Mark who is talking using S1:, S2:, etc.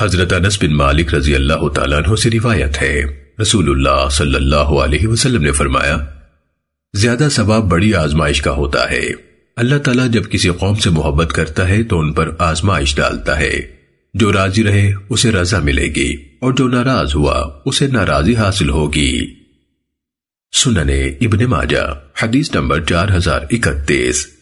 S1: حضرت انس بن مالک رضی اللہ تعالیٰ عنہ سے روایت ہے۔ رسول اللہ صلی اللہ علیہ وسلم نے فرمایا، زیادہ ثواب بڑی آزمائش کا ہوتا ہے۔ اللہ تعالیٰ جب کسی قوم سے محبت کرتا ہے تو ان پر آزمائش ڈالتا ہے۔ جو راضی رہے، اسے رضا ملے گی۔ اور جو ناراض ہوا، اسے ناراضی حاصل ہوگی۔ سننے ابن ماجہ، حدیث نمبر چار ہزار اکتیس۔